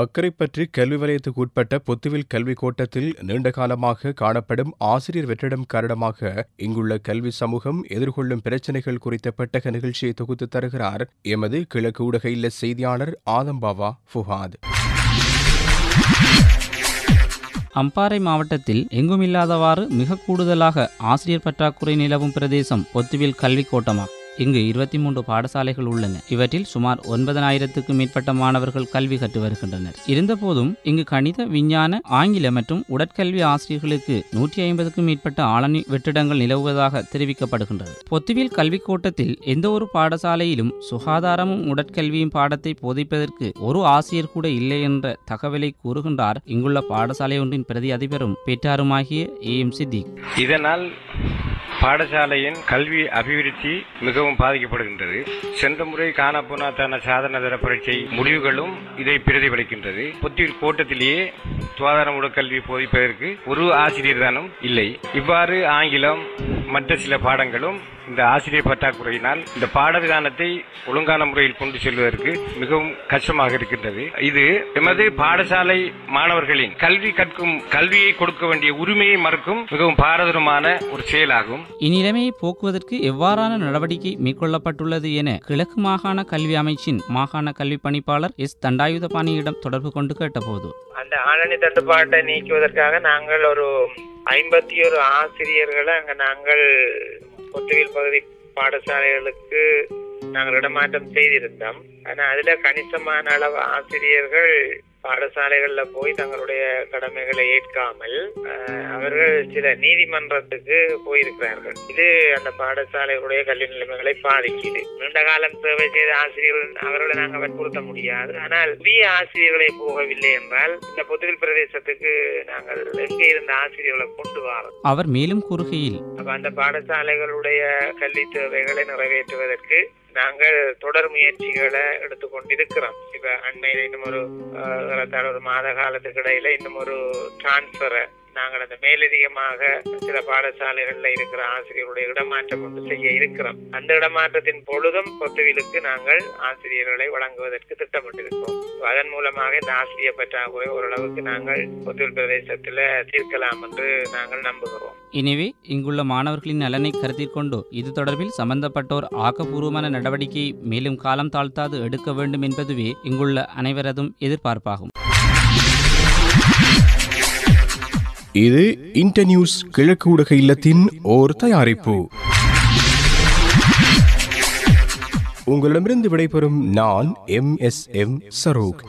அக்கரைப்பற்று கல்வி வலயத்துக்கு உட்பட்ட பொத்துவில் கல்வி கோட்டத்தில் நீண்ட காலமாக காணப்படும் ஆசிரியர் வெற்றிடம் காரணமாக இங்குள்ள கல்வி சமூகம் எதிர்கொள்ளும் பிரச்சினைகள் குறித்த பெட்டக நிகழ்ச்சியை தொகுத்து தருகிறார் எமது கிழக்கு ஊடக இல்ல செய்தியாளர் ஆதம்பாவா ஃபுஹாத். அம்பாறை மாவட்டத்தில் எங்குமில்லாதவாறு மிக கூடுதலாக ஆசிரியர் பற்றாக்குறை நிலவும் பிரதேசம் பொத்துவில் கல்வி கோட்டமாகும். இங்கு இருபத்தி மூன்று பாடசாலைகள் உள்ளன. இவற்றில் சுமார் ஒன்பதனாயிரத்துக்கும் மேற்பட்ட மாணவர்கள் கல்வி கற்று வருகின்றனர். இருந்தபோதும் இங்கு கணித விஞ்ஞான ஆங்கில மற்றும் உடற்கல்வி ஆசிரியர்களுக்கு நூற்றி ஐம்பதுக்கும் மேற்பட்ட ஆளணி வெற்றிடங்கள் நிலவுவதாக தெரிவிக்கப்படுகின்றது. பொத்துவில் கல்விக் கோட்டத்தில் எந்த ஒரு பாடசாலையிலும் சுகாதாரமும் உடற்கல்வியும் பாடத்தை போதிப்பதற்கு ஒரு ஆசிரியர் கூட இல்லை என்ற தகவலை கூறுகின்றார் இங்குள்ள பாடசாலை ஒன்றின் பிரதி அதிபரும் பெற்றாருமாகிய ஏ எம் சித்திக். இதனால் பாடசாலையின் கல்வி அபிவிருத்தி மிகவும் பாதிக்கப்படுகின்றது. சென்ற முறை காணப்போனாத்தான சாதன தர பரீட்சை முடிவுகளும் இதை பிரதிபலிக்கின்றது. புத்தியில் கோட்டத்திலேயே சுகாதார உடற்கல்வி போதிப்பதற்கு ஒரு ஆசிரியர் தானும் இல்லை. இவ்வாறு ஆங்கிலம் மற்ற சில பாடங்களும் இந்த ஆசிரியர் பற்றாக்குறையினால் இந்த பாடவிதானத்தை ஒழுங்கான முறையில் கொண்டு செல்வதற்கு மிகவும் கஷ்டமாக இருக்கின்றது. இது எமது பாடசாலை மாணவர்களின் கல்வி கற்கும் கல்வியை கொடுக்க வேண்டிய உரிமையை மறுக்கும் மிகவும் பாரதூரமான ஒரு செயலாகும். இந்நிலைமையை போக்குவதற்கு எவ்வாறான நடவடிக்கை மேற்கொள்ளப்பட்டுள்ளது என கிழக்கு மாகாண கல்வி அமைச்சின் மாகாண கல்வி பணிப்பாளர் எஸ். தண்டாயுதபாணியிடம் தொடர்பு கொண்டு கேட்டபோது. அந்த ஆளணி தட்டுப்பாட்டை நீக்குவதற்காக நாங்கள் ஒரு ஐம்பத்தி ஒரு ஆசிரியர்களை அங்க நாங்கள் பகுதி பாடசாலைகளுக்கு நாங்கள் இடமாற்றம் செய்திருந்தோம். ஆனா அதுல கணிசமான அளவு ஆசிரியர்கள் பாடசாலைகள்ல போய் தங்களுடைய கடமைகளை ஏற்காமல் அவர்கள் சில நீதிமன்றத்துக்கு போயிருக்கிறார்கள். இது அந்த பாடசாலைகளுடைய கல்வி நிலைமைகளை பாதிக்குது. நீண்ட காலம் சேவை செய்த ஆசிரியர்கள் அவர்களை நாங்கள் வற்புறுத்த முடியாது. ஆனால் புதிய ஆசிரியர்களை போகவில்லை என்றால் இந்த பொதுவில் பிரதேசத்துக்கு நாங்கள் எங்கே இருந்த ஆசிரியர்களை கொண்டு வரோம் அவர் மேலும் கூறுகையில் அப்ப அந்த பாடசாலைகளுடைய கல்வி தேவைகளை நிறைவேற்றுவதற்கு நாங்கள் தொடர் முயற்சிகளை எடுத்துக்கொண்டிருக்கிறோம். இப்ப அண்மையில இன்னும் ஒரு ஒரு மாத காலத்துக்கு இடையில இன்னும் ஒரு டிரான்ஸ்பரை நாங்கள் அந்த மேலதிகமாக சில பாடசாலைகள்ல இருக்கிற ஆசிரியர்களுடைய இடமாற்றம் ஒன்று செய்ய இருக்கிறோம். அந்த இடமாற்றத்தின் பொழுதும் பொத்துவிலுக்கு நாங்கள் ஆசிரியர்களை வழங்குவதற்கு திட்டமிட்டிருக்கோம். அதன் மூலமாக இந்த ஆசிரியர் பற்றாக்குறை ஓரளவுக்கு நாங்கள் பொத்துவில் பிரதேசத்துல தீர்க்கலாம் என்று நாங்கள் நம்புகிறோம். எனவே இங்குள்ள மாணவர்களின் நலனை கருத்தில் கொண்டு இது தொடர்பில் சம்பந்தப்பட்டோர் ஆக்கப்பூர்வமான நடவடிக்கையை மேலும் காலம் தாழ்த்தாது எடுக்க வேண்டும் என்பதுவே இங்குள்ள அனைவரதும் எதிர்பார்ப்பாகும். இது இன்டர்நியூஸ் கிழக்கு ஊடக இல்லத்தின் ஓர் தயாரிப்பு. உங்களிடமிருந்து விடைபெறும் நான் எம் எஸ் எம் சரோக்.